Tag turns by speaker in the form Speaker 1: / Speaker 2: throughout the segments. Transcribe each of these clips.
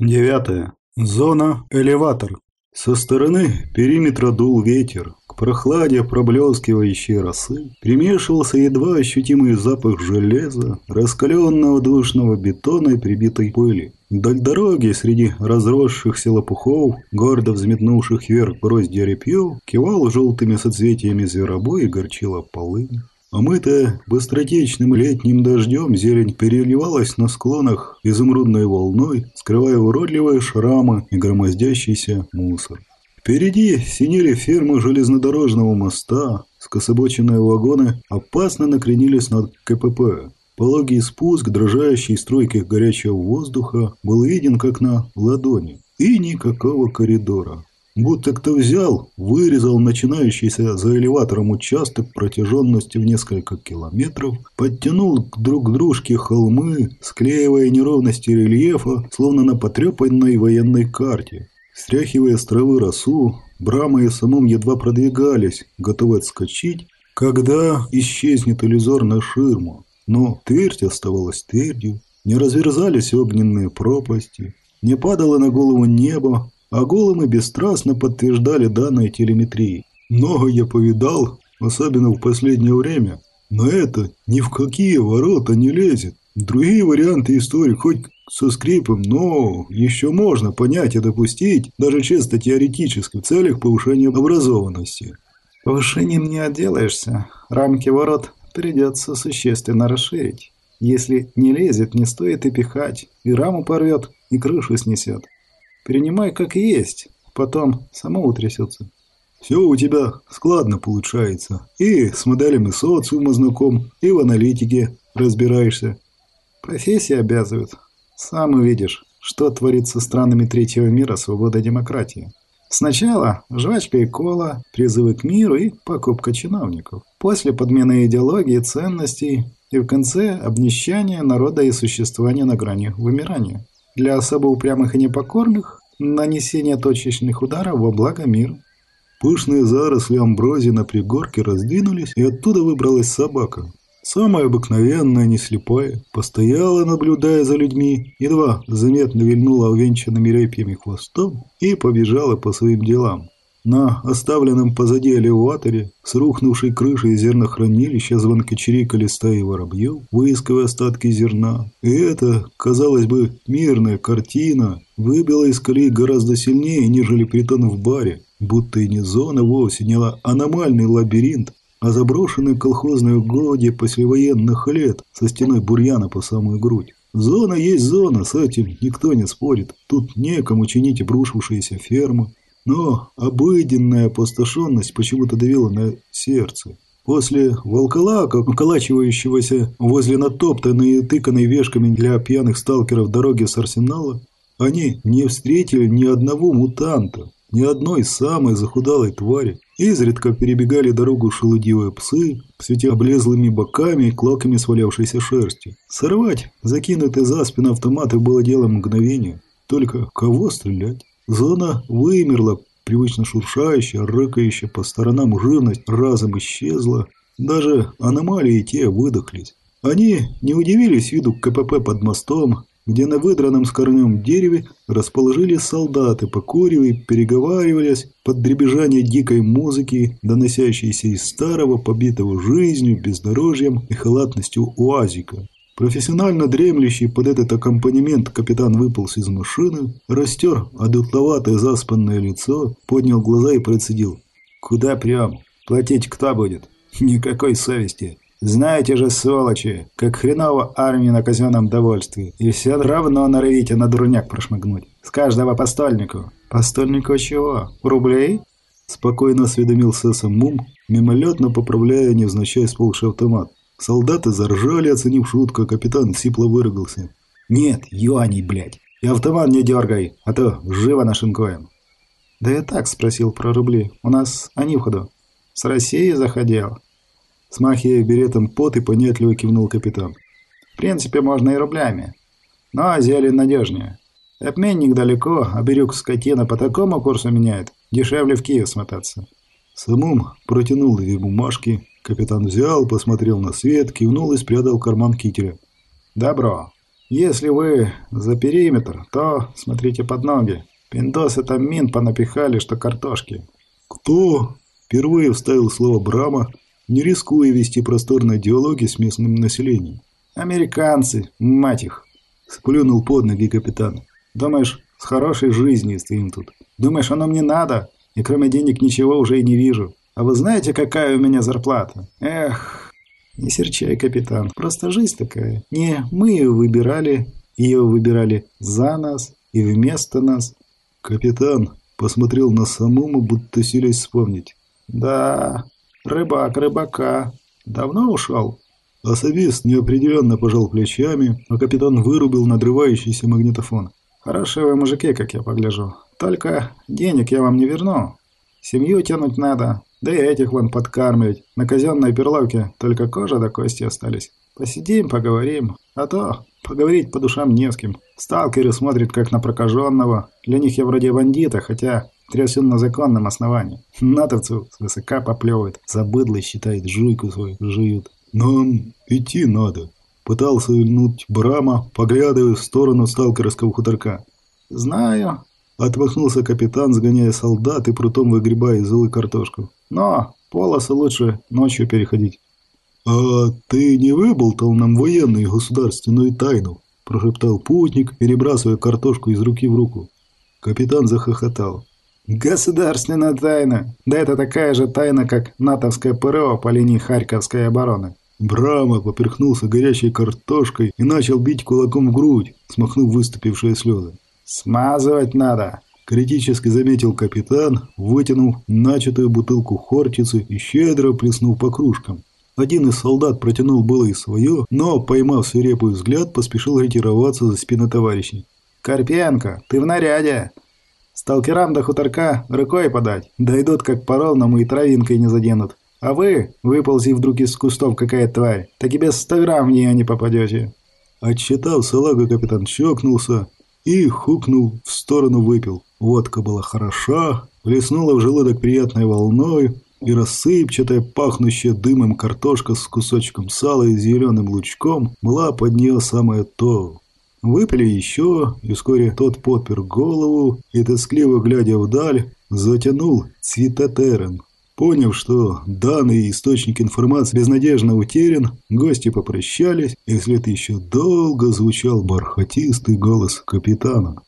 Speaker 1: Девятое. Зона элеватор. Со стороны периметра дул ветер. К прохладе проблескивающей росы примешивался едва ощутимый запах железа, раскаленного душного бетона и прибитой пыли. Вдоль дороги, среди разросшихся лопухов, гордо взметнувших вверх гроздья репьев, кивал желтыми соцветиями зверобой и горчила полынь. Омытая быстротечным летним дождем, зелень переливалась на склонах изумрудной волной, скрывая уродливые шрамы и громоздящийся мусор. Впереди синели фермы железнодорожного моста, скособоченные вагоны опасно накренились над КПП. Пологий спуск, дрожащий струйки горячего воздуха, был виден как на ладони. И никакого коридора. Будто кто взял, вырезал начинающийся за элеватором участок протяженностью в несколько километров, подтянул друг к дружке холмы, склеивая неровности рельефа, словно на потрепанной военной карте. Стряхивая с травы росу, Брама и самом едва продвигались, готовы отскочить, когда исчезнет иллюзорная ширма. Но твердь оставалась твердью, не разверзались огненные пропасти, не падало на голову небо, а голым и бесстрастно подтверждали данные телеметрии. Много я повидал, особенно в последнее время, но это ни в какие ворота не лезет. Другие варианты истории хоть со скрипом, но еще можно понять и допустить, даже чисто теоретически, в целях повышения образованности.
Speaker 2: Повышением не отделаешься. Рамки ворот придется существенно расширить. Если не лезет, не стоит и пихать. И раму порвет, и крышу снесет. Принимай как есть, потом само утрясется.
Speaker 1: Все у тебя складно получается. И с моделями социума знаком, и в аналитике разбираешься.
Speaker 2: Профессия обязывает. Сам увидишь, что творится странами третьего мира свобода демократии. Сначала жвачка и кола, призывы к миру и покупка чиновников. После подмены идеологии, ценностей и в конце обнищание народа и существование на грани вымирания. Для особо упрямых и непокорных – нанесение точечных ударов во благо мира.
Speaker 1: Пышные заросли амброзии на пригорке раздвинулись, и оттуда выбралась собака. Самая обыкновенная, не слепая, постояла, наблюдая за людьми, едва заметно вильнула увенчанными репьями хвостом и побежала по своим делам. На оставленном позади элеваторе с рухнувшей крышей зернохранилища звонко чирикали стаи воробьев, выискивая остатки зерна. И эта, казалось бы, мирная картина выбила из колеи гораздо сильнее, нежели притон в баре, будто и не зона вовсе, не аномальный лабиринт, а заброшенные колхозные угодья послевоенных лет со стеной бурьяна по самую грудь. Зона есть зона, с этим никто не спорит. Тут некому чинить обрушившиеся фермы, но обыденная опустошенность почему-то давила на сердце. После волколака, околачивающегося возле натоптанной и тыканной вешками для пьяных сталкеров дороги с арсенала, они не встретили ни одного мутанта, ни одной самой захудалой твари. Изредка перебегали дорогу шелудивые псы, светя облезлыми боками и клоками свалявшейся шерсти. Сорвать закинутые за спину автоматы было делом мгновения. Только кого стрелять? Зона вымерла, привычно шуршающая, рыкающая по сторонам живность разом исчезла. Даже аномалии те выдохлись. Они не удивились виду КПП под мостом, где на выдранном с корнем дереве расположились солдаты, покуривая переговаривались под дребезжание дикой музыки, доносящейся из старого, побитого жизнью, бездорожьем и халатностью уазика. Профессионально дремлющий под этот аккомпанемент капитан выполз из машины, растер одутловатое заспанное лицо, поднял глаза и процедил. «Куда прям? Платить кто будет? Никакой совести. Знаете же, сволочи, как хреново армии на казенном довольстве. И все равно норовите на дурняк прошмыгнуть. С каждого постольнику». «Постольнику чего? Рублей?» Спокойно осведомился Самум, мимолетно поправляя невзначай сползший автомат. Солдаты заржали, оценив шутку, а капитан сипло выругался. «Нет, юаней, блядь! И автомат не дергай, а то живо нашинкуем!»
Speaker 2: «Да я так спросил про рубли. У нас они в ходу. С Россией заходил».
Speaker 1: Смахивая беретом пот и понятливо кивнул капитан.
Speaker 2: «В принципе, можно и рублями. Но зелень надежнее. Обменник далеко, а берег скотина по такому курсу меняет. Дешевле в Киев смотаться».
Speaker 1: Самум протянул две бумажки, Капитан взял, посмотрел на свет, кивнул и спрятал карман кителя.
Speaker 2: «Добро. Если вы за периметр, то смотрите под ноги. Пиндосы там мин понапихали, что картошки.
Speaker 1: Кто? Впервые вставил слово Брама, не рискуя вести просторные диалоги с местным населением.
Speaker 2: Американцы, мать их.
Speaker 1: Сплюнул под ноги капитан.
Speaker 2: Думаешь, с хорошей жизнью стоим тут? Думаешь, оно мне надо? И кроме денег ничего уже и не вижу. А вы знаете, какая у меня зарплата? Эх, не серчай, капитан. Просто жизнь такая. Не, мы ее выбирали, ее выбирали за нас и вместо нас.
Speaker 1: Капитан посмотрел на самому, будто силясь вспомнить.
Speaker 2: Да, рыбак рыбака. Давно ушел?
Speaker 1: Особист неопределенно пожал плечами, а капитан вырубил надрывающийся магнитофон.
Speaker 2: «Хорошие вы мужики, как я погляжу. Только денег я вам не верну. Семью тянуть надо, да и этих вон подкармливать. На казенной перловке только кожа до кости остались. Посидим, поговорим. А то поговорить по душам не с кем. Сталкеры смотрят как на прокаженного. Для них я вроде бандита, хотя трясен на законном основании. Натовцу свысока поплевывает. Забыдлый считает, жуйку свою жуют.
Speaker 1: «Нам идти надо», — пытался вильнуть Брама, поглядывая в сторону сталкерского хуторка.
Speaker 2: «Знаю», —
Speaker 1: отмахнулся капитан, сгоняя солдат и прутом выгребая из золы картошку.
Speaker 2: «Но полосы лучше ночью переходить».
Speaker 1: «А ты не выболтал нам военную и государственную тайну?» – прошептал путник, перебрасывая картошку из руки в руку. Капитан захохотал.
Speaker 2: «Государственная тайна! Да это такая же тайна, как натовское ПРО по линии Харьковской обороны!»
Speaker 1: Брама поперхнулся горячей картошкой и начал бить кулаком в грудь, смахнув выступившие слезы.
Speaker 2: «Смазывать надо!»
Speaker 1: Критически заметил капитан, вытянув начатую бутылку хортицы и щедро плеснув по кружкам. Один из солдат протянул было и свое, но, поймав свирепый взгляд, поспешил ретироваться за спины товарищей.
Speaker 2: «Карпенко, ты в наряде!» Сталкерам до хуторка рукой подать. Дойдут как по ровному и травинкой не заденут. А вы, выползи вдруг из кустов какая тварь, так и без ста грамм в нее не попадете.
Speaker 1: Отсчитав салага, капитан щекнулся и, хукнул, в сторону выпил. Водка была хороша, плеснула в желудок приятной волной, и рассыпчатая, пахнущая дымом картошка с кусочком сала и зеленым лучком была под нее самое то. Выпили еще, и вскоре тот подпер голову и, тоскливо глядя вдаль, затянул цветотером. Поняв, что данный источник информации безнадежно утерян, гости попрощались, и вслед еще долго звучал бархатистый голос капитана.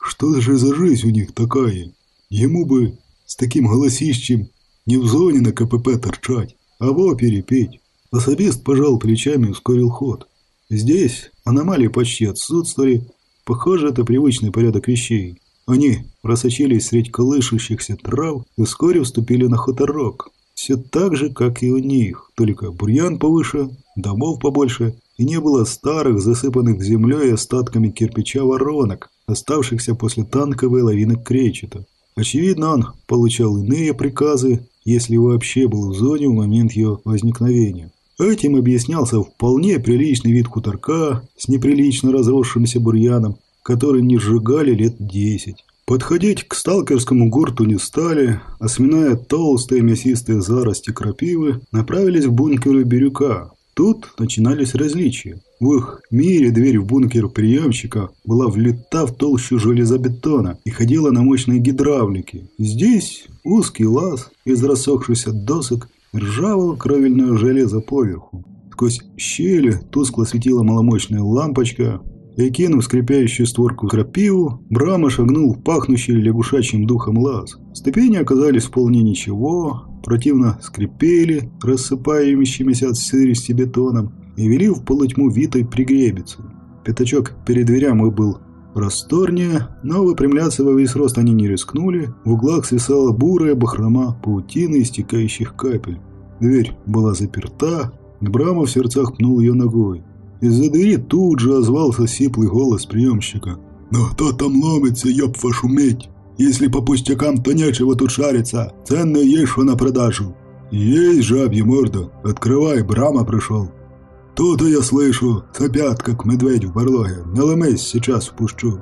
Speaker 1: «Что же за жизнь у них такая? Ему бы с таким голосищем не в зоне на КПП торчать, а в опере петь». Особист пожал плечами и ускорил ход. Здесь аномалии почти отсутствовали. Похоже, это привычный порядок вещей. Они просочились среди колышущихся трав и вскоре вступили на хуторок. Все так же, как и у них, только бурьян повыше, домов побольше, и не было старых, засыпанных землей остатками кирпича воронок, оставшихся после танковой лавины кречета. Очевидно, он получал иные приказы, если вообще был в зоне в момент ее возникновения. Этим объяснялся вполне приличный вид хуторка с неприлично разросшимся бурьяном, который не сжигали лет десять. Подходить к сталкерскому гурту не стали, а сминая толстые мясистые зарости крапивы, направились в бункеры Бирюка. Тут начинались различия. В их мире дверь в бункер приемщика была влита в толщу железобетона и ходила на мощной гидравлике. Здесь узкий лаз из рассохшихся досок ржавого кровельного железа поверху. Сквозь щели тускло светила маломощная лампочка, и, кинув скрипящую створку крапиву, Брама шагнул в пахнущий лягушачьим духом лаз. Ступени оказались вполне ничего, противно скрипели, рассыпающимися от сырости бетоном, и вели в полутьму витой пригребицу. Пятачок перед дверям был просторнее, но выпрямляться во весь рост они не рискнули. В углах свисала бурая бахрома паутины истекающих капель. Дверь была заперта, Брама в сердцах пнул ее ногой. Из-за двери тут же озвался сиплый голос приемщика. «Ну кто там ломится, ёб вашу медь? Если по пустякам, то нечего тут шариться. Ценное есть что на продажу». «Есть жабья морда. Открывай, Брама пришел». «То-то я слышу, сопят, как медведь в барлоге. Наломись, сейчас впущу».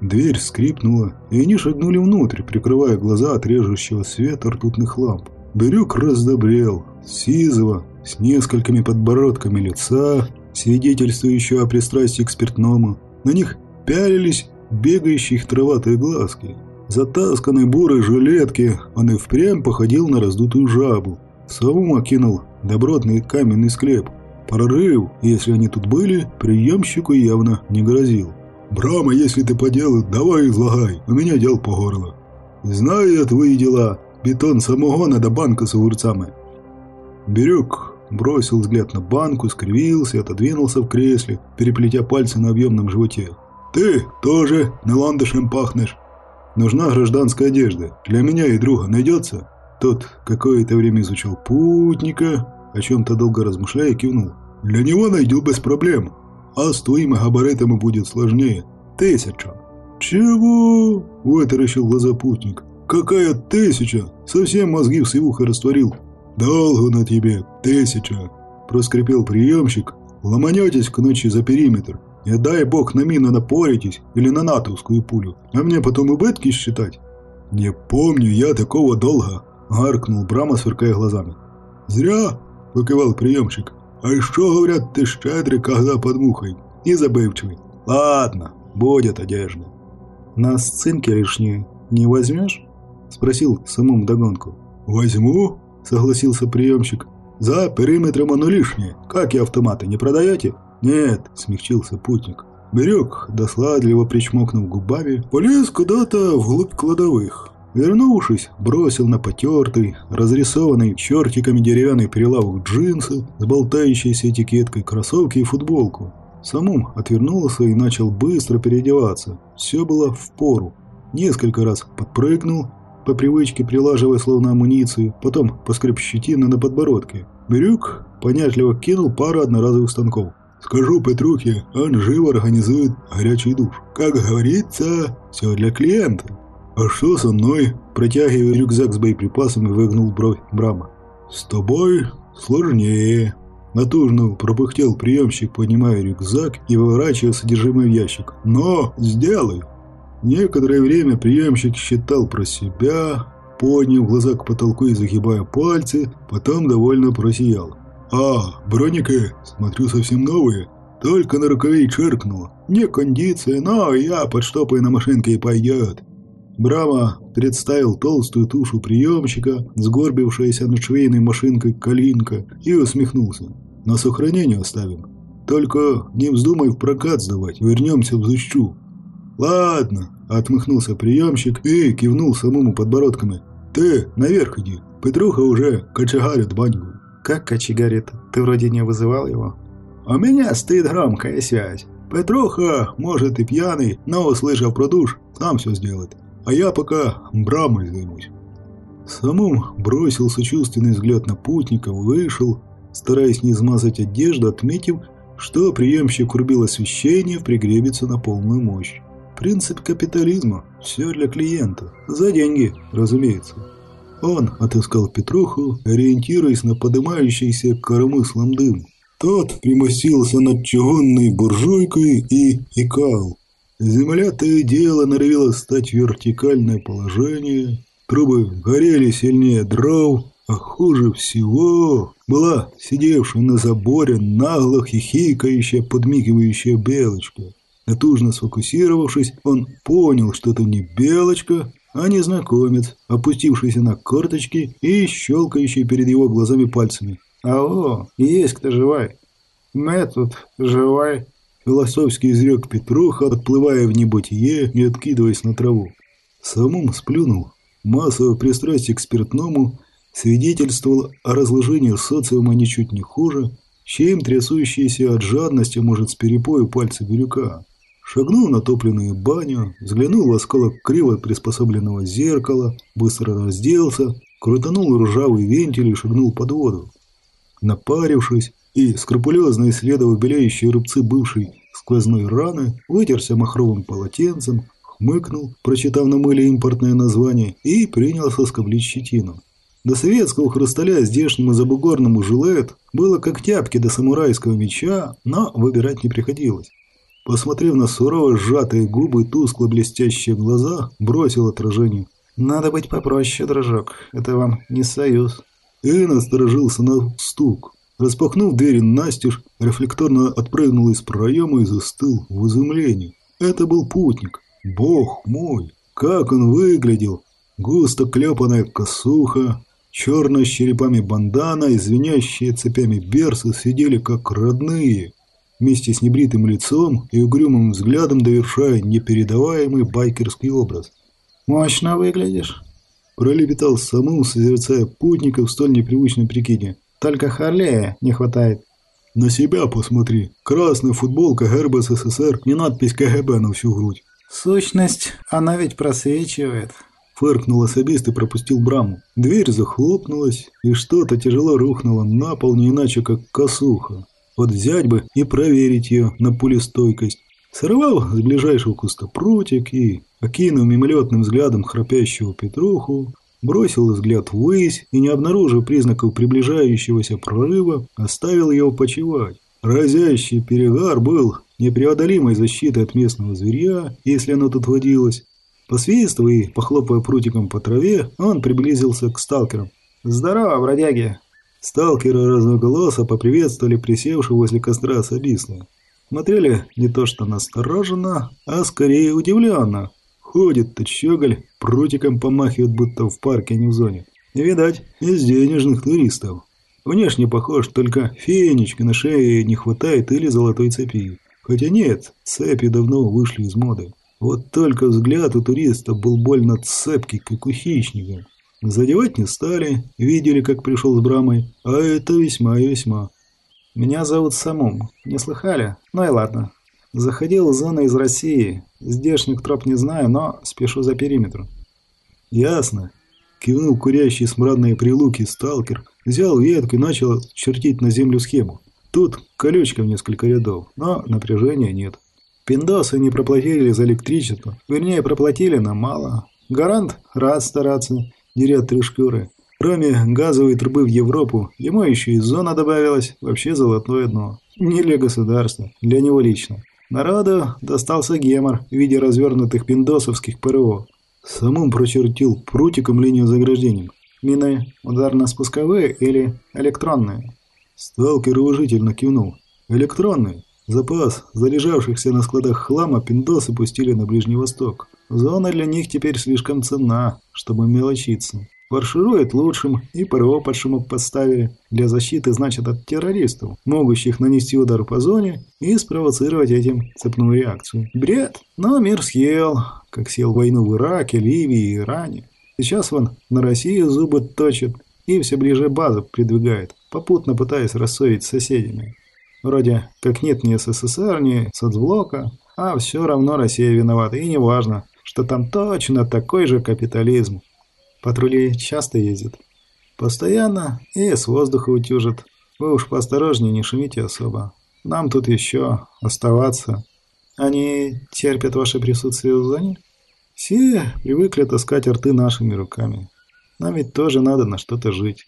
Speaker 1: Дверь скрипнула, и они шагнули внутрь, прикрывая глаза от режущего света ртутных ламп. Бирюк раздобрел, сизого, с несколькими подбородками лица, свидетельствующего о пристрастии к спиртному. На них пялились бегающие траватые глазки. Затасканной бурой жилетки он и впрямь походил на раздутую жабу. Самому окинул добротный каменный склеп. Прорыв, если они тут были, приемщику явно не грозил. «Брама, если ты по делу, давай излагай, у меня дел по горло». «Знаю я твои дела, бетон самогона до банка с огурцами». Бирюк бросил взгляд на банку, скривился, отодвинулся в кресле, переплетя пальцы на объемном животе. «Ты тоже на ландышем пахнешь. Нужна гражданская одежда. Для меня и друга найдется?» Тот какое-то время изучал путника, о чем-то долго размышляя, кивнул. «Для него найду без проблем. А с твоими габаритами будет сложнее. Тысячу». «Чего?» – вытаращил глаза путник. «Какая тысяча? Совсем мозги в сивухе растворил». «Долго на тебе, тысяча!» – проскрипел приемщик. «Ломанетесь к ночи за периметр. Не дай бог на мину напоритесь или на натовскую пулю, а мне потом убытки считать». «Не помню я такого долга», – гаркнул Брама, сверкая глазами. «Зря!» – покивал приемщик. «А что, говорят, ты щедрый, когда под мухой, и забывчивый. Ладно, будет одежда».
Speaker 2: «На сценке лишнее не возьмешь?» – спросил самому догонку.
Speaker 1: «Возьму», – согласился приемщик. «За периметром оно лишнее. Как и автоматы, не продаете?» «Нет», – смягчился путник. Берег, досладливо причмокнув губами, полез куда-то вглубь кладовых. Вернувшись, бросил на потертый, разрисованный чертиками деревянный перелавок джинсы с болтающейся этикеткой кроссовки и футболку. Самум отвернулся и начал быстро переодеваться. Все было в пору. Несколько раз подпрыгнул, по привычке прилаживая словно амуницию, потом поскреб щетину на подбородке. Бирюк понятливо кинул пару одноразовых станков. «Скажу Петрухе, он живо организует горячий душ. Как говорится, все для клиента». «А что со мной?» Протягивая рюкзак с боеприпасами, выгнул бровь Брама. «С тобой сложнее». Натужно пропыхтел приемщик, поднимая рюкзак и выворачивая содержимое в ящик. «Но сделаю». Некоторое время приемщик считал про себя, подняв глаза к потолку и загибая пальцы, потом довольно просиял. «А, броники, смотрю, совсем новые. Только на рукаве черкнуло. Не кондиция, но я под штопой на машинке и пойдет. Браво представил толстую тушу приемщика, сгорбившаяся над швейной машинкой калинка, и усмехнулся. «На сохранение оставим. Только не вздумай в прокат сдавать, вернемся в Зущу». «Ладно», — отмахнулся приемщик и кивнул самому подбородками. «Ты наверх иди, Петруха уже кочегарит баньку».
Speaker 2: «Как кочегарит? Ты вроде не вызывал его?»
Speaker 1: «У меня стоит громкая связь. Петруха, может и пьяный, но, услышав про душ, сам все сделает а я пока брамой займусь». Самум бросил сочувственный взгляд на путника, вышел, стараясь не измазать одежду, отметив, что приемщик рубил освещение пригребится на полную мощь. Принцип капитализма – все для клиента. За деньги, разумеется. Он отыскал Петруху, ориентируясь на подымающийся коромыслом дым. Тот примостился над чугунной буржуйкой и икал. Земля то и дело норовила стать вертикальное положение, трубы горели сильнее дров, а хуже всего была сидевшая на заборе нагло хихикающая, подмигивающая белочка. Натужно сфокусировавшись, он понял, что это не белочка, а незнакомец, опустившийся на корточки и щелкающий перед его глазами пальцами.
Speaker 2: «Алло, есть кто живой?» «Мы тут живой»,
Speaker 1: Философский изрек Петруха, отплывая в небытие и откидываясь на траву. Самум сплюнул. Массовое пристрастие к спиртному свидетельствовало о разложении социума ничуть не хуже, чем трясущиеся от жадности, может, с перепою пальцы бирюка. Шагнул на топленную баню, взглянул в осколок криво приспособленного зеркала, быстро разделся, крутанул ржавый вентиль и шагнул под воду. Напарившись, и, скрупулезно исследовав белеющие рубцы бывшей сквозной раны, вытерся махровым полотенцем, хмыкнул, прочитав на мыле импортное название, и принялся скоблить щетину. До советского хрусталя здешнему забугорному жилет было как тяпки до самурайского меча, но выбирать не приходилось. Посмотрев на сурово сжатые губы и тускло блестящие глаза, бросил отражение.
Speaker 2: «Надо быть попроще, дрожок, это вам не союз».
Speaker 1: И насторожился на стук. Распахнув двери настежь, рефлекторно отпрыгнул из проема и застыл в изумлении. Это был путник. Бог мой! Как он выглядел! Густо клепанная косуха, черная с черепами бандана и звенящие цепями берсы сидели как родные, вместе с небритым лицом и угрюмым взглядом довершая непередаваемый байкерский образ.
Speaker 2: «Мощно выглядишь», –
Speaker 1: пролепетал саму, созерцая путника в столь непривычном прикиде.
Speaker 2: «Только Харлея не хватает».
Speaker 1: «На себя посмотри. Красная футболка, герб СССР и надпись КГБ на всю грудь».
Speaker 2: «Сущность, она ведь просвечивает»,
Speaker 1: Фыркнул особист и пропустил браму. Дверь захлопнулась, и что-то тяжело рухнуло на пол не иначе, как косуха. Вот взять бы и проверить ее на пулестойкость. Сорвал с ближайшего куста прутик и, окинув мимолетным взглядом храпящего Петруху, бросил взгляд ввысь и, не обнаружив признаков приближающегося прорыва, оставил его почевать. Разящий перегар был непреодолимой защитой от местного зверя, если оно тут водилось, Посвистывая и похлопая прутиком по траве, он приблизился к сталкерам.
Speaker 2: «Здорово, бродяги!»
Speaker 1: Сталкеры разноголосо поприветствовали присевшего возле костра особиста. Смотрели не то что настороженно, а скорее удивленно. Ходит-то щеголь, прутиком помахивает, будто в парке, а не в зоне. Не видать, из денежных туристов. Внешне похож, только фенечка на шее не хватает или золотой цепи. Хотя нет, цепи давно вышли из моды. Вот только взгляд у туриста был больно цепкий, как у хищника. Задевать не стали, видели, как пришел с брамой, а это весьма и весьма.
Speaker 2: Меня зовут Самум, не слыхали? Ну и ладно. Заходил в зону из России, здешних троп не знаю, но спешу за периметр.
Speaker 1: Ясно. Кивнул курящий смрадные прилуки сталкер, взял ветку и начал чертить на землю схему. Тут колючка в несколько рядов, но напряжения нет.
Speaker 2: Пиндосы не проплатили за электричество. Вернее, проплатили, но мало. Гарант рад стараться, дерет три шкуры. Кроме газовой трубы в Европу, ему еще и зона добавилась, вообще золотое дно. Не для государства, для него лично. Народу достался гемор в виде развернутых пиндосовских ПРО.
Speaker 1: Самым прочертил прутиком линию заграждения.
Speaker 2: Мины ударно-спусковые или электронные?
Speaker 1: Сталкер уважительно кивнул. Электронные. Запас залежавшихся на складах хлама пиндосы пустили на Ближний Восток. Зона для них теперь слишком ценна, чтобы мелочиться. Фарширует лучшим и ПРО под шумок подставили. Для защиты, значит, от террористов, могущих нанести удар по зоне и спровоцировать этим цепную реакцию. Бред! Но мир съел, как съел войну в Ираке, Ливии и Иране. Сейчас он на Россию зубы точит и все ближе базу придвигает, попутно пытаясь рассорить с соседями. Вроде как нет ни СССР, ни соцблока, а все равно Россия виновата. И не важно, что там точно такой же капитализм. Патрули часто ездят. Постоянно и с воздуха утюжат. Вы уж поосторожнее, не шумите особо. Нам тут еще оставаться. Они терпят ваше присутствие в зоне? Все привыкли таскать рты нашими руками. Нам ведь тоже надо на что-то жить.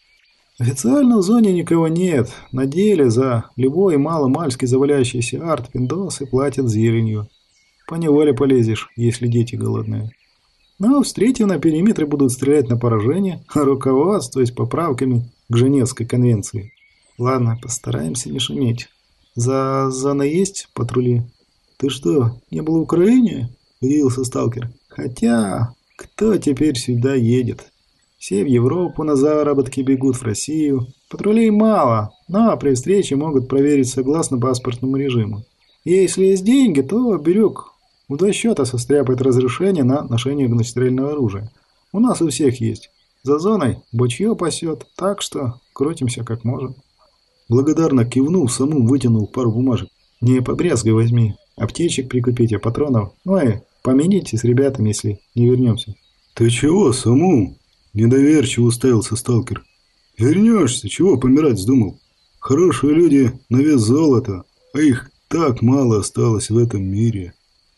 Speaker 1: Официально в зоне никого нет. На деле за любой мало-мальски заваляющийся арт пиндосы платят зеленью. По неволе полезешь, если дети голодные. Но встретив на периметре будут стрелять на поражение, руководствуясь поправками к Женевской конвенции. Ладно, постараемся не шуметь. За зона есть патрули? Ты что, не был в Украине? Удивился сталкер. Хотя, кто теперь сюда едет? Все в Европу на заработки бегут, в Россию. Патрулей мало, но при встрече могут проверить согласно паспортному режиму. Если есть деньги, то берег в два счета состряпает разрешение на ношение огнестрельного оружия. У нас у всех есть. За зоной бочье пасет, так что крутимся как можем. Благодарно кивнул, саму вытянул пару бумажек.
Speaker 2: Не побрезгай возьми. Аптечек прикупите, патронов. Ну и помяните с ребятами, если не вернемся.
Speaker 1: Ты чего, саму? Недоверчиво уставился сталкер. «Вернешься, чего помирать вздумал? Хорошие люди на вес золота, а их так мало осталось в этом мире».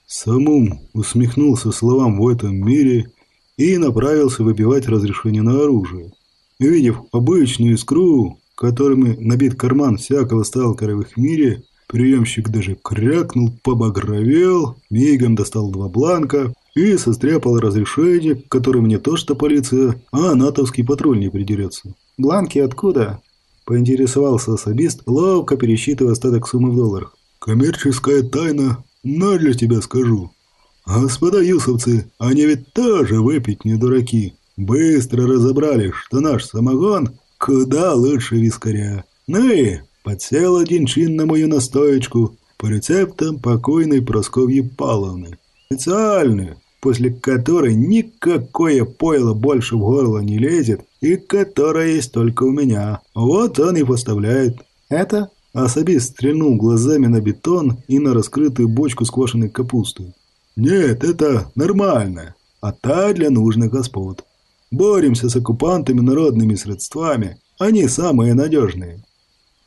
Speaker 1: Самум усмехнулся словам «в этом мире» и направился выбивать разрешение на оружие. Увидев обычную искру, которыми набит карман всякого сталкера в их мире, приемщик даже крякнул, побагровел, мигом достал два бланка и состряпал разрешение, которым не то что полиция, а натовский патруль не придерется.
Speaker 2: «Бланки откуда?»
Speaker 1: Поинтересовался особист, ловко пересчитывая остаток суммы в долларах. «Коммерческая тайна, но для тебя скажу. Господа юсовцы, они ведь тоже выпить не дураки. Быстро разобрали, что наш самогон куда лучше вискаря. Ну и подсел один чин на мою настоечку по рецептам покойной Просковьи Павловны. Специальную, после которой никакое пойло больше в горло не лезет и которая есть только у меня. Вот он и поставляет.
Speaker 2: Это?
Speaker 1: Особист стрельнул глазами на бетон и на раскрытую бочку с квашеной капустой. Нет, это нормально, а та для нужных господ. Боремся с оккупантами народными средствами, они самые надежные.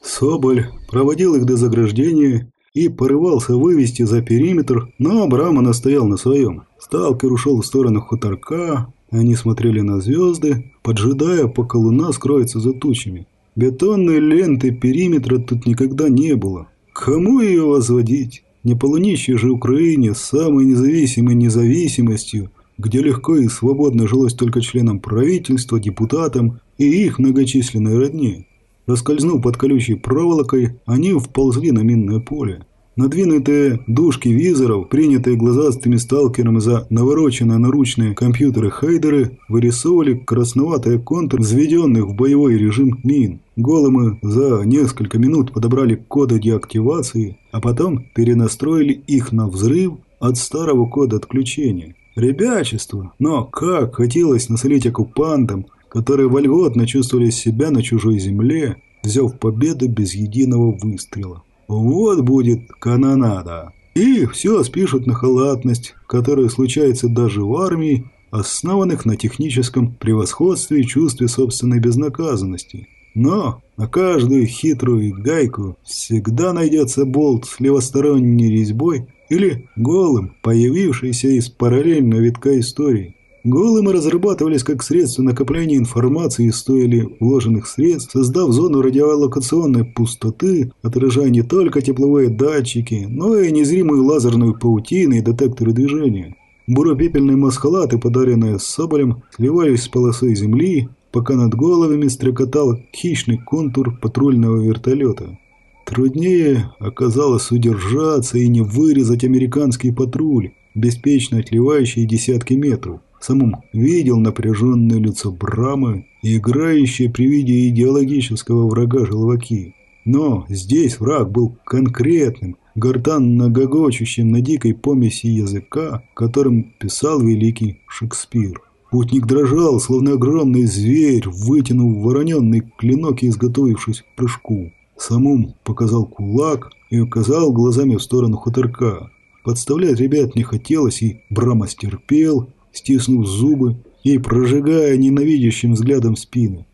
Speaker 1: Соболь проводил их до заграждения и порывался вывести за периметр, но Абрама настоял на своем. Сталкер ушел в сторону хуторка, они смотрели на звезды, поджидая, пока луна скроется за тучами. Бетонной ленты периметра тут никогда не было. Кому ее возводить? Не полунищей же Украине с самой независимой независимостью, где легко и свободно жилось только членам правительства, депутатам и их многочисленной родни. Раскользнув под колючей проволокой, они вползли на минное поле. Надвинутые дужки визоров, принятые глазастыми сталкерами за навороченные наручные компьютеры-хайдеры, вырисовывали красноватый контур взведенных в боевой режим мин. Голымы за несколько минут подобрали коды деактивации, а потом перенастроили их на взрыв от старого кода отключения. Ребячество, но как хотелось насолить оккупантам, которые вольготно чувствовали себя на чужой земле, взяв победу без единого выстрела. Вот будет канонада. И все спишут на халатность, которая случается даже в армии, основанных на техническом превосходстве и чувстве собственной безнаказанности. Но на каждую хитрую гайку всегда найдется болт с левосторонней резьбой или голым, появившийся из параллельного витка истории. Голымы разрабатывались как средство накопления информации и стоили вложенных средств, создав зону радиолокационной пустоты, отражая не только тепловые датчики, но и незримую лазерную паутину и детекторы движения. Буропепельные масхалаты, подаренные Соболем, сливались с полосой земли, пока над головами стрекотал хищный контур патрульного вертолета. Труднее оказалось удержаться и не вырезать американский патруль, беспечно отливающий десятки метров. Самум видел напряженное лицо Брамы и играющие при виде идеологического врага желваки. Но здесь враг был конкретным, гортанно гогочущим на дикой помеси языка, которым писал великий Шекспир. Путник дрожал, словно огромный зверь, вытянув вороненный клинок и изготовившись к прыжку. Самум показал кулак и указал глазами в сторону хуторка. Подставлять ребят не хотелось, и Брама стерпел, стиснув зубы и прожигая ненавидящим взглядом спины.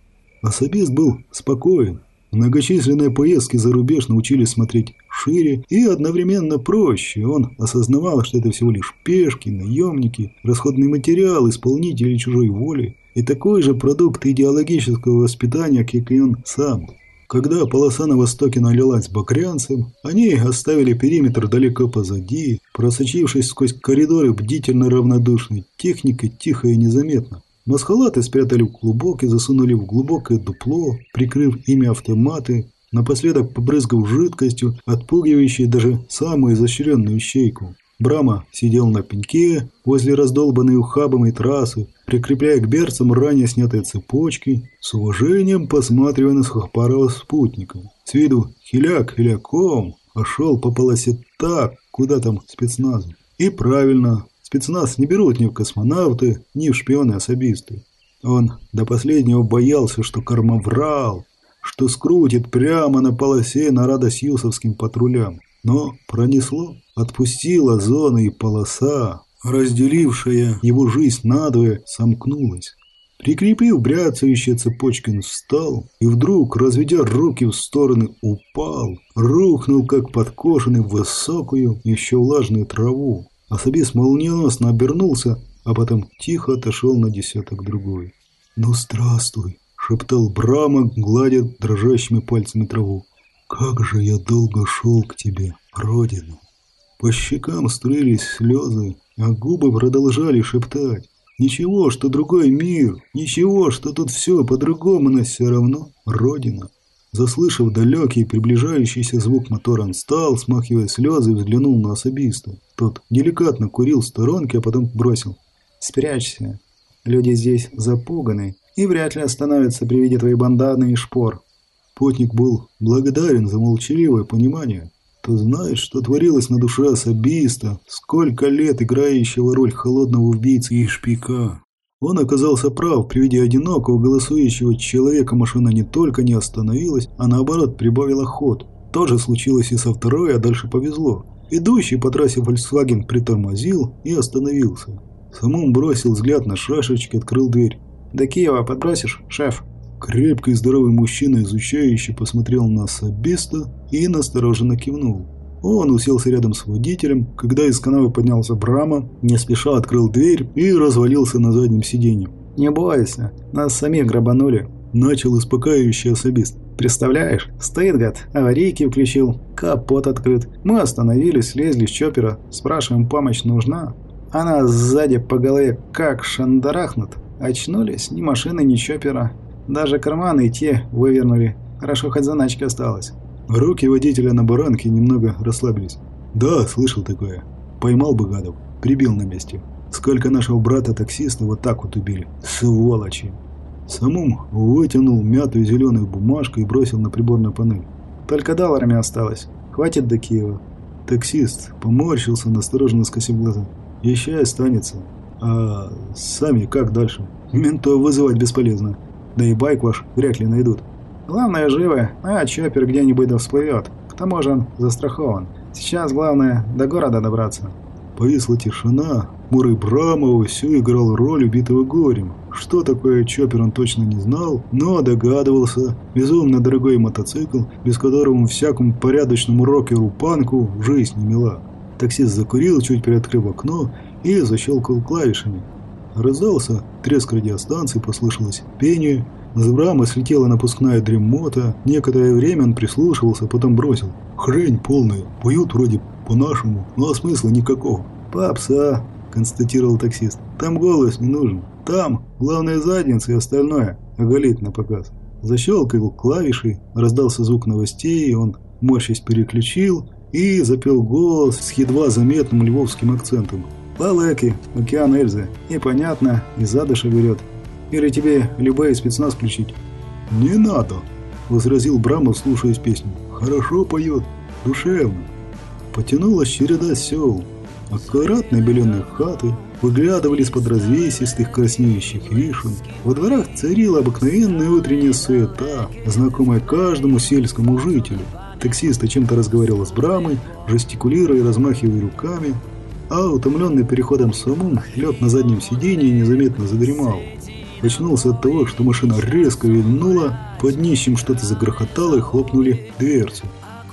Speaker 1: Особист был спокоен. Многочисленные поездки за рубеж научили смотреть шире и одновременно проще. Он осознавал, что это всего лишь пешки, наемники, расходный материал, исполнители чужой воли и такой же продукт идеологического воспитания, как и он сам. Когда полоса на востоке налилась багрянцем, они оставили периметр далеко позади, просочившись сквозь коридоры бдительно равнодушной техникой тихо и незаметно. Масхалаты спрятали в клубок и засунули в глубокое дупло, прикрыв ими автоматы, напоследок побрызгав жидкостью, отпугивающей даже самую изощренную щейку. Брама сидел на пеньке возле раздолбанной ухабами трассы, прикрепляя к берцам ранее снятые цепочки, с уважением посматривая на сухопарого спутника. С виду хиляк хиляком, а шел по полосе так, куда там спецназу. И правильно, спецназ не берут ни в космонавты, ни в шпионы-особисты. Он до последнего боялся, что карма врал, что скрутит прямо на полосе на радость юсовским патрулям. Но пронесло, отпустила зона и полоса, разделившая его жизнь надвое, сомкнулась. Прикрепив бряцающие цепочки, он встал и вдруг, разведя руки в стороны, упал, рухнул, как подкошенный в высокую, еще влажную траву. Особист молниеносно обернулся, а потом тихо отошел на десяток другой. «Ну, здравствуй!» — шептал Брама, гладя дрожащими пальцами траву. Как же я долго шел к тебе, Родина. По щекам струились слезы, а губы продолжали шептать. Ничего, что другой мир, ничего, что тут все по-другому, но все равно Родина. Заслышав далекий приближающийся звук мотора, он встал, смахивая слезы, взглянул на особиста. Тот деликатно курил в сторонке, а потом бросил.
Speaker 2: «Спрячься. Люди здесь запуганы и вряд ли остановятся при виде твоей банданы и шпор».
Speaker 1: Потник был благодарен за молчаливое понимание. Ты знаешь, что творилось на душе особиста, сколько лет играющего роль холодного убийцы и шпика. Он оказался прав, при виде одинокого голосующего человека машина не только не остановилась, а наоборот прибавила ход. То же случилось и со второй, а дальше повезло. Идущий по трассе Volkswagen притормозил и остановился. Самум бросил взгляд на шашечки, открыл дверь.
Speaker 2: «До Киева подбросишь, шеф?»
Speaker 1: Крепкий здоровый мужчина, изучающий, посмотрел на особиста и настороженно кивнул. Он уселся рядом с водителем, когда из канавы поднялся Брама, не спеша открыл дверь и развалился на заднем сиденье.
Speaker 2: «Не бойся, нас самих грабанули», –
Speaker 1: начал успокаивающий особист.
Speaker 2: «Представляешь, стоит гад, аварийки включил, капот открыт. Мы остановились, слезли с чоппера, спрашиваем, помощь нужна. Она сзади по голове как шандарахнут. Очнулись, ни машины, ни чоппера. Даже карманы и те вывернули. Хорошо, хоть заначка осталась».
Speaker 1: Руки водителя на баранке немного расслабились. «Да, слышал такое. Поймал бы гадов, прибил на месте. Сколько нашего брата-таксиста вот так вот убили. Сволочи!» Самум вытянул мятую зеленую бумажку и бросил на приборную панель.
Speaker 2: «Только долларами осталось. Хватит до Киева».
Speaker 1: Таксист поморщился, настороженно скосив глаза. «Еще и останется. А сами как дальше? Ментов вызывать бесполезно. Да и байк ваш вряд ли найдут».
Speaker 2: Главное живы, а чоппер где-нибудь да всплывет. К тому же он застрахован. Сейчас главное до города добраться.
Speaker 1: Повисла тишина. Муры Брамова все играл роль убитого горем. Что такое чоппер он точно не знал, но догадывался. Безумно дорогой мотоцикл, без которого всякому порядочному рокеру-панку жизнь не мила. Таксист закурил, чуть приоткрыв окно, и защелкал клавишами. Раздался треск радиостанции, послышалось пение – с Брама слетела напускная дремота. Некоторое время он прислушивался, потом бросил. «Хрень полная. Поют вроде по-нашему, но смысла никакого». «Попса», – констатировал таксист. «Там голос не нужен. Там главная задница и остальное. Оголит на показ». Защелкал клавишей, раздался звук новостей, он, морщись, переключил и запел голос с едва заметным львовским акцентом. «Палеки, океан Эльзы. Непонятно, и задыша берет. Или тебе любой спецназ включить?» «Не надо», — возразил Брамов, слушаясь песню. «Хорошо поет, душевно». Потянулась череда сел. Аккуратные беленые хаты выглядывали из-под развесистых краснеющих вишен. Во дворах царила обыкновенная утренняя суета, знакомая каждому сельскому жителю. Таксист о чем-то разговаривал с Брамой, жестикулируя и размахивая руками, а утомленный переходом самум лег на заднем сиденье незаметно задремал. Очнулся от того, что машина резко вильнула, под днищем что-то загрохотало и хлопнули дверцу.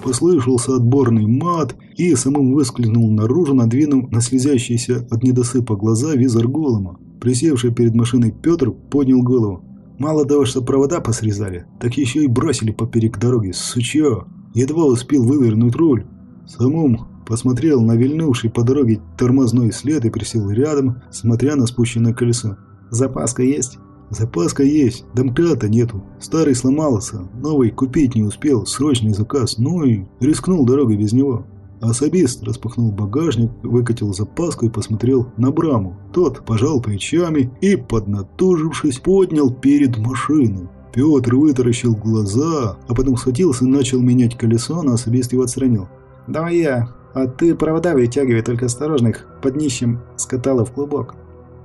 Speaker 1: Послышался отборный мат и самым выскользнул наружу, надвинув на слезящиеся от недосыпа глаза визор голома. Присевший перед машиной Петр поднял голову. Мало того, что провода посрезали, так еще и бросили поперек дороги, сучье. Едва успел вывернуть руль. Самум посмотрел на вильнувший по дороге тормозной след и присел рядом, смотря на спущенное колесо. Запаска есть? Запаска есть, домкрата нету. Старый сломался, новый купить не успел, срочный заказ, ну и рискнул дорогой без него. Особист распахнул багажник, выкатил запаску и посмотрел на Браму. Тот пожал плечами и, поднатужившись, поднял перед машину. Петр вытаращил глаза, а потом схватился и начал менять колесо, но особист его отстранил.
Speaker 2: «Давай я, а ты провода вытягивай, только осторожно их под нищим скатала в клубок».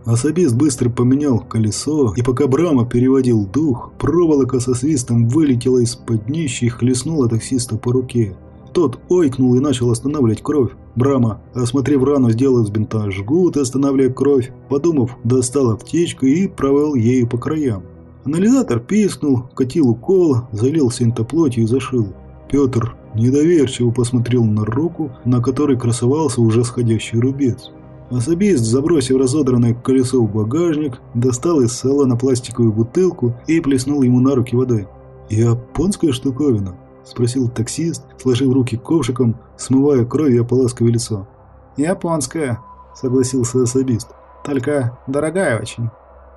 Speaker 1: Особист быстро поменял колесо, и пока Брама переводил дух, проволока со свистом вылетела из-под днища и хлестнула таксиста по руке. Тот ойкнул и начал останавливать кровь. Брама, осмотрев рану, сделал из бинта жгут, останавливая кровь. Подумав, достал аптечку и провел ею по краям. Анализатор пискнул, катил укол, залил синтоплотью и зашил. Петр недоверчиво посмотрел на руку, на которой красовался уже сходящий рубец. Особист, забросив разодранное колесо в багажник, достал из салона пластиковую бутылку и плеснул ему на руки водой. «Японская штуковина?» – спросил таксист, сложив руки ковшиком, смывая кровь и ополаскивая лицо.
Speaker 2: «Японская», – согласился особист. «Только дорогая очень».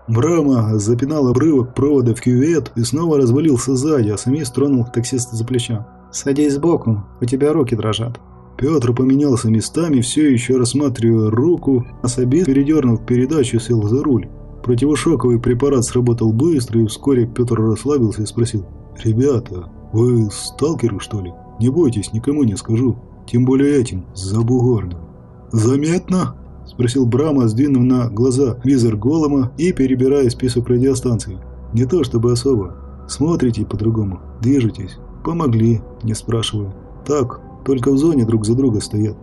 Speaker 1: Брама запинал обрывок провода в кювет и снова развалился сзади, а Самис тронул таксиста за плечо.
Speaker 2: «Садись сбоку, у тебя руки дрожат».
Speaker 1: Петр поменялся местами, все еще рассматривая руку, а Сабит, передернув передачу, сел за руль. Противошоковый препарат сработал быстро, и вскоре Петр расслабился и спросил. «Ребята, вы сталкеры, что ли? Не бойтесь, никому не скажу. Тем более этим, за бугорным». «Заметно?» – спросил Брама, сдвинув на глаза визор голома и перебирая список радиостанций. «Не то чтобы особо. Смотрите по-другому, движетесь. Помогли, не спрашивая. Так, только в зоне друг за друга стоят».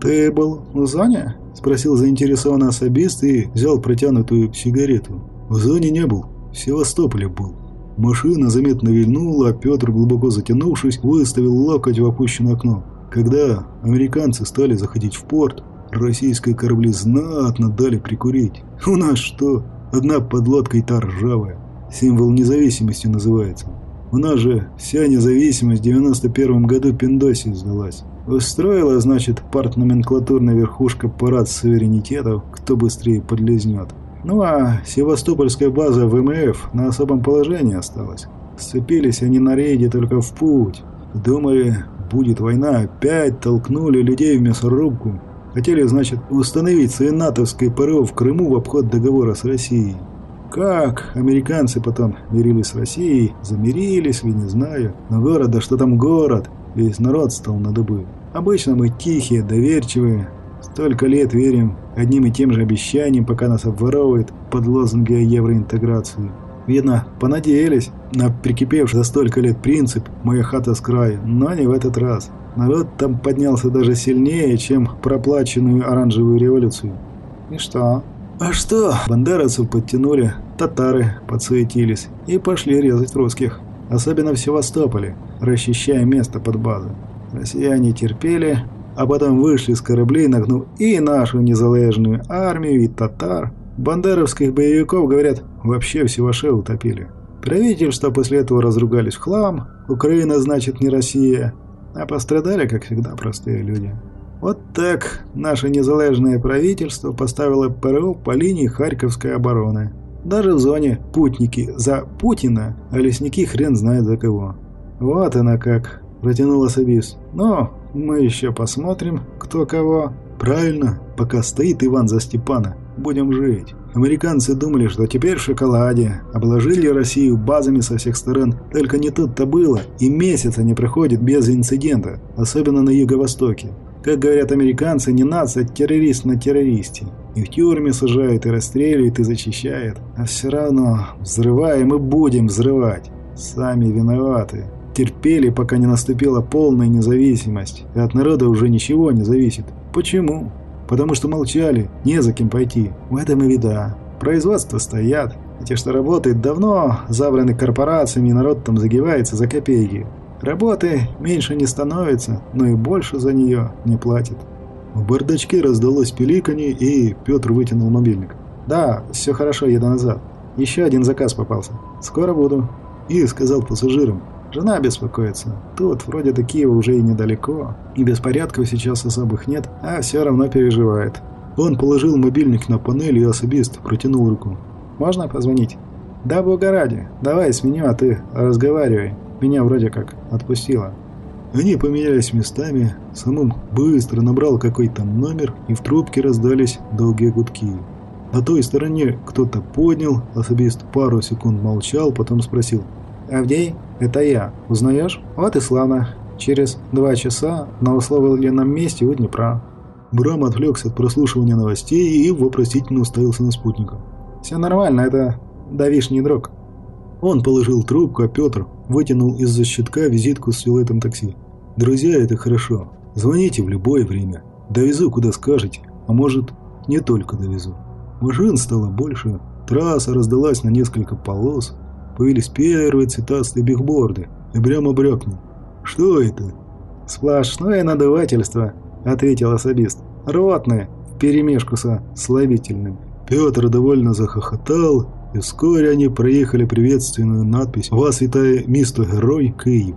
Speaker 2: «Ты был в зоне?»
Speaker 1: – спросил заинтересованный особист и взял протянутую сигарету. «В зоне не был, в Севастополе был». Машина заметно вильнула, а Петр, глубоко затянувшись, выставил локоть в опущенное окно. Когда американцы стали заходить в порт, российские корабли знатно дали прикурить. У нас что? Одна подлодка и та ржавая. Символ независимости называется. У нас же вся независимость в 91 году Пиндоси сдалась. Устроила, значит, партноменклатурная верхушка парад суверенитетов, кто быстрее подлезнет. Ну а севастопольская база ВМФ на особом положении осталась. Сцепились они на рейде только в путь. Думали, будет война, опять толкнули людей в мясорубку. Хотели, значит, установить свои натовское ПРО в Крыму в обход договора с Россией. Как американцы потом мирились с Россией, замирились ли, не знаю. Но город, да что там город, весь народ стал на дыбы. Обычно мы тихие, доверчивые, столько лет верим одним и тем же обещаниям, пока нас обворовывают под лозунги о евроинтеграции. Видно, понадеялись на прикипевший за столько лет принцип «моя хата с краю», но не в этот раз. Народ там поднялся даже сильнее, чем проплаченную оранжевую революцию.
Speaker 2: И что?
Speaker 1: А что? Бандеровцев подтянули, татары подсуетились и пошли резать русских. Особенно в Севастополе, расчищая место под базу. Россияне терпели, а потом вышли с кораблей, нагнув и нашу незалежную армию, и татар. Бандеровских боевиков, говорят, вообще в Севаше утопили. Правительства после этого разругались в хлам, Украина значит не Россия, а пострадали, как всегда, простые люди. Вот так наше незалежное правительство поставило ПРО по линии Харьковской обороны. Даже в зоне путники за Путина, а лесники хрен знает за кого. Вот она как, протянул особист. Но мы еще посмотрим, кто кого. Правильно, пока стоит Иван за Степана, будем жить. Американцы думали, что теперь в шоколаде. Обложили Россию базами со всех сторон. Только не тут-то было. И месяца не проходит без инцидента. Особенно на юго-востоке. Как говорят американцы, не нация, а террорист на террористе. И в тюрьме сажают, и расстреливают, и зачищают. А все равно взрываем и будем взрывать. Сами виноваты. Терпели, пока не наступила полная независимость. И от народа уже ничего не зависит. Почему? Потому что молчали, не за кем пойти. В этом и вида. Производства стоят. А те, что работают, давно забраны корпорациями, и народ там загибается за копейки. Работы меньше не становится, но и больше за нее не платит. В бардачке раздалось пиликанье, и Петр вытянул мобильник. «Да, все хорошо, еду назад. Еще один заказ попался. Скоро буду». И сказал пассажирам. Жена беспокоится. Тут вроде до Киева уже и недалеко. И беспорядков сейчас особых нет, а все равно переживает. Он положил мобильник на панель, и особист протянул руку. «Можно позвонить?» «Да, бога ради. Давай сменю, а ты разговаривай. Меня вроде как отпустила». Они поменялись местами, самым быстро набрал какой-то номер, и в трубке раздались долгие гудки. На той стороне кто-то поднял, особист пару секунд молчал, потом спросил. «Авдей, это я. Узнаешь? Вот и славно. Через два часа на условленном месте у Днепра». Брам отвлекся от прослушивания новостей и вопросительно уставился на спутника. «Все нормально, это давишний дрог». Он положил трубку, а Петр вытянул из-за щитка визитку с силуэтом такси. «Друзья, это хорошо. Звоните в любое время. Довезу, куда скажете. А может, не только довезу». Машин стало больше, трасса раздалась на несколько полос, Появились первые цветастые бигборды, и прямо брякнул. «Что это?» «Сплошное надувательство», — ответил особист. «Ротное, вперемешку со славительным». Петр довольно захохотал, и вскоре они проехали приветственную надпись «Вас витає місто Герой Киев».